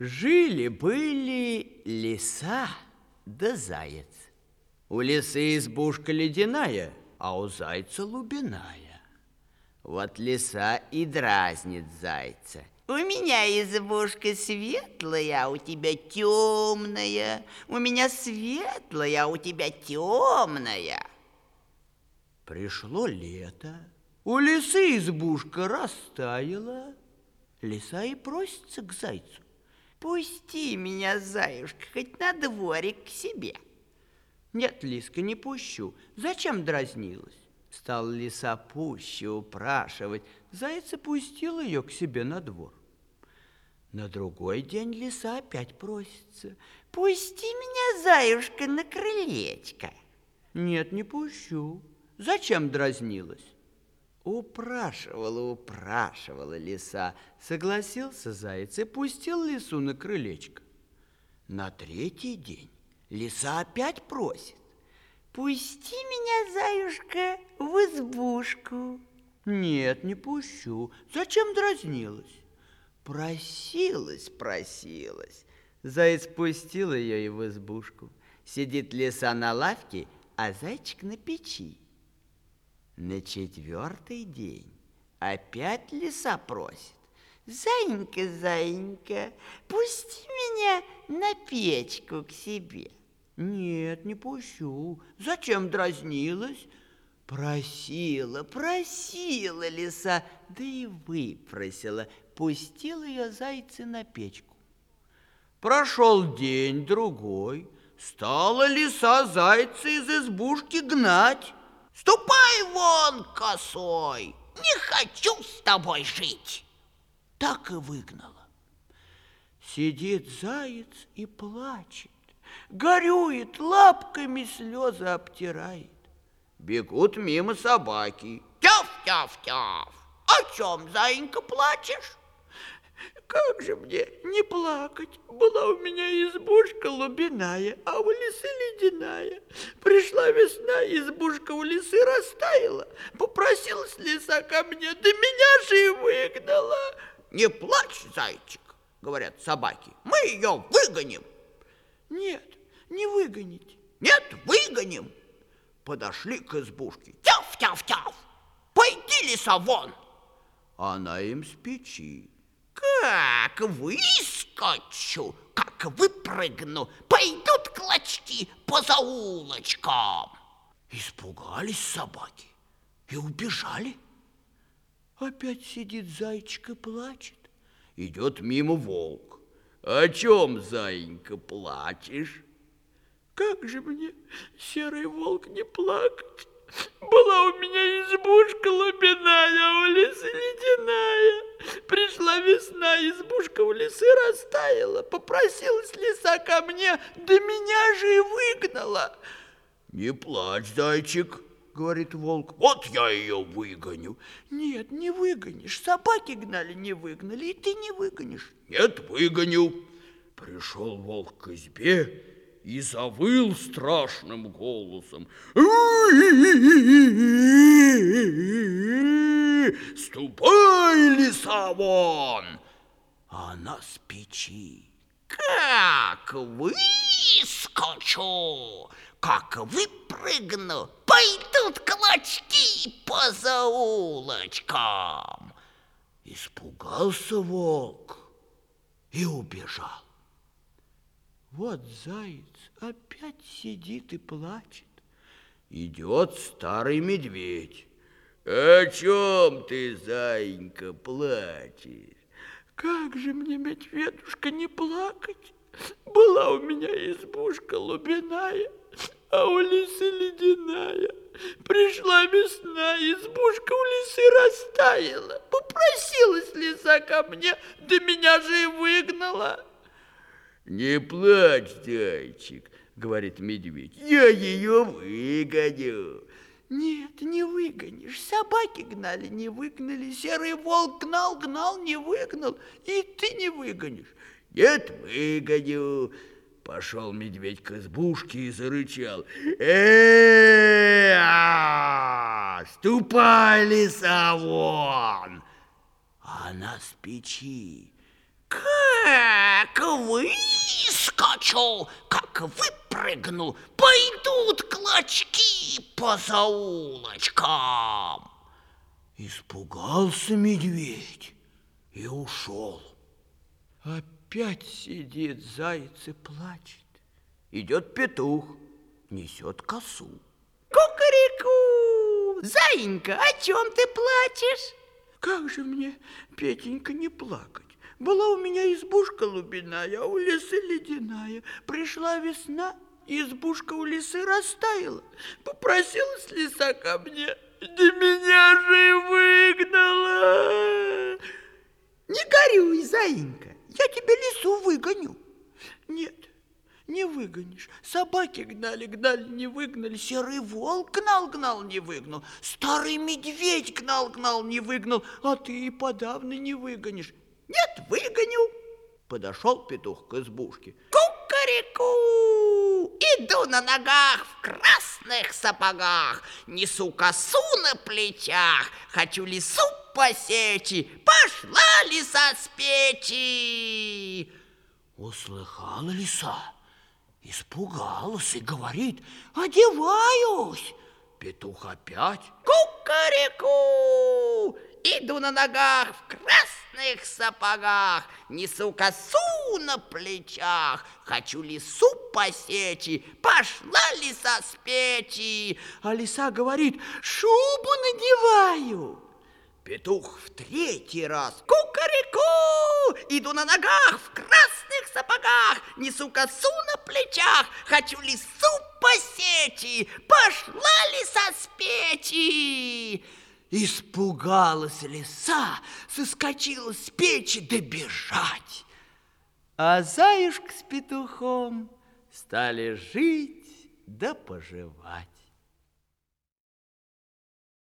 Жили-были лиса да заяц. У лисы избушка ледяная, а у зайца лубиная. Вот лиса и дразнит зайца. У меня избушка светлая, а у тебя темная. У меня светлая, а у тебя темная. Пришло лето. У лисы избушка растаяла. Лиса и просится к зайцу. Пусти меня, заюшка, хоть на дворик к себе. Нет, Лиска, не пущу. Зачем дразнилась? Стал лиса пуще упрашивать. Заяц пустил ее к себе на двор. На другой день лиса опять просится. Пусти меня, заюшка, на крылечко. Нет, не пущу. Зачем дразнилась? Упрашивала, упрашивала лиса. Согласился заяц и пустил лису на крылечко. На третий день лиса опять просит. Пусти меня, заюшка, в избушку. Нет, не пущу. Зачем дразнилась? Просилась, просилась. Заяц пустил ее и в избушку. Сидит лиса на лавке, а зайчик на печи. На четвертый день опять лиса просит. Зайенька, зайенька, пусти меня на печку к себе. Нет, не пущу. Зачем дразнилась? Просила, просила лиса, да и выпросила. Пустил ее зайцы на печку. Прошел день, другой. Стала лиса зайца из избушки гнать. Ступай вон, косой, не хочу с тобой жить. Так и выгнала. Сидит заяц и плачет, горюет, лапками слезы обтирает. Бегут мимо собаки. Тяв-тяв-тяв, о чем, заинька, плачешь? Как же мне не плакать? Была у меня избушка лубиная, а у лисы ледяная. Пришла весна, избушка у лисы растаяла. Попросилась лиса ко мне, да меня же и выгнала. Не плачь, зайчик, говорят собаки, мы ее выгоним. Нет, не выгонить. Нет, выгоним. Подошли к избушке. Тяв-тяв-тяв, пойди, лиса, вон. Она им с печи. Как выскочу, как выпрыгну, пойдут клочки по заулочкам. Испугались собаки и убежали. Опять сидит зайчик и плачет. Идет мимо волк. О чем, зайенька, плачешь? Как же мне, серый волк, не плакать? Была у меня избушка лубиная, а у лисы ледяная. Пришла весна, избушка у лисы растаяла. Попросилась лиса ко мне, да меня же и выгнала. Не плачь, зайчик, говорит волк. Вот я ее выгоню. Нет, не выгонишь. Собаки гнали, не выгнали, и ты не выгонишь. Нет, выгоню. Пришел волк к избе и завыл страшным голосом. Ступай, лиса, вон! Она с печи. Как выскочу, как выпрыгну, пойдут клочки по заулочкам. Испугался волк и убежал. Вот заяц опять сидит и плачет. Идет старый медведь. О чем ты, зайенька, плачешь? Как же мне, медведушка, не плакать? Была у меня избушка лубиная, а у лисы ледяная. Пришла весна, избушка у лисы растаяла. Попросилась лиса ко мне, да меня же и выгнала. Не плачь, зайчик, говорит медведь, я ее выгоню. Нет, не выгонишь. Собаки гнали, не выгнали. Серый волк гнал, гнал, не выгнал. И ты не выгонишь. Нет, выгоню. Пошел медведь к избушке и зарычал. э а Ступай, лиса, вон! А она с печи. Как выскочил, как выпрыгнул, пойдут клочки по заулочкам. Испугался медведь и ушел. Опять сидит заяц и плачет. Идет петух, несет косу. Кукареку! Заинька, о чем ты плачешь? Как же мне, Петенька, не плакать? Была у меня избушка лубиная, а у лесы ледяная. Пришла весна, избушка у лисы растаяла. Попросилась лиса ко мне, да меня же выгнала. Не горюй, заинька, я тебе лису выгоню. Нет, не выгонишь. Собаки гнали, гнали, не выгнали. Серый волк гнал, гнал, не выгнал. Старый медведь гнал, гнал, не выгнал. А ты и подавно не выгонишь. Нет, выгоню. Подошел петух к избушке. Кукареку! Иду на ногах в красных сапогах, Несу косу на плечах, Хочу лису посечи, Пошла лиса с печи. Услыхала лиса, испугалась и говорит, одеваюсь. Петух опять. Кукареку! Иду на ногах в красных сапогах, Несу косу на плечах, Хочу лису посечи, Пошла лиса с печи. А лиса говорит, шубу надеваю. Петух в третий раз. Кукареку! Иду на ногах в красных сапогах, Несу косу на плечах, Хочу лису посечи, Пошла лиса с печи. Испугалась лиса, соскочила с печи добежать. А заюшка с петухом стали жить да поживать.